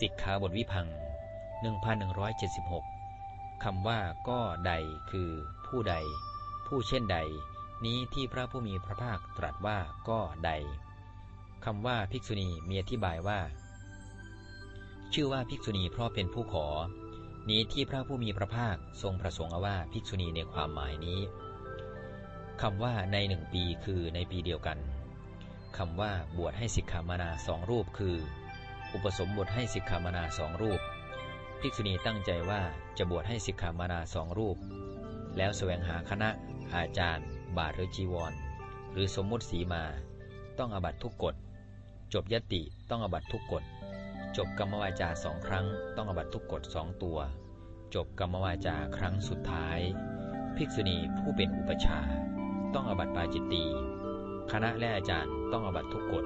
สิกขาบทวิพัง 1176 คำว่าก็ใดคือผู้ใด ผู้เช่นใด นี้ที่พระผู้มีพระภาคตรัสว่าก็ใด คำว่าภิกษุณีมีอธิบายว่า ชื่อว่าภิกษุณีเพราะเป็นผู้ขอ นี้ที่พระผู้มีพระภาคทรงประสงค์เอาว่าภิกษุณีในความหมายนี้คำว่าในหนึ่งปีคือในปีเดียวกันคำว่าบวชให้สิกขามานาสองรูปคือ อุปสมบทให้สิกขามานาสองรูป ภิกษุณีตั้งใจว่าจะบวชให้สิกขามานาสองรูป แล้วแสวงหาคณะ อาจารย์ บาทหรือจีวร หรือสมมุติสีมา ต้องอบัตทุกกฎ จบยติต้องอบัตทุกกฎ จบกรรมวาจาสองครั้ง ต้องอบัตทุกกฎสองตัว จบกรรมวาจาครั้งสุดท้าย ภิกษุณีผู้เป็นอุปชา ต้องอบัตปาจิตตีคณะและอาจารย์ต้องอบัตทุกกฎ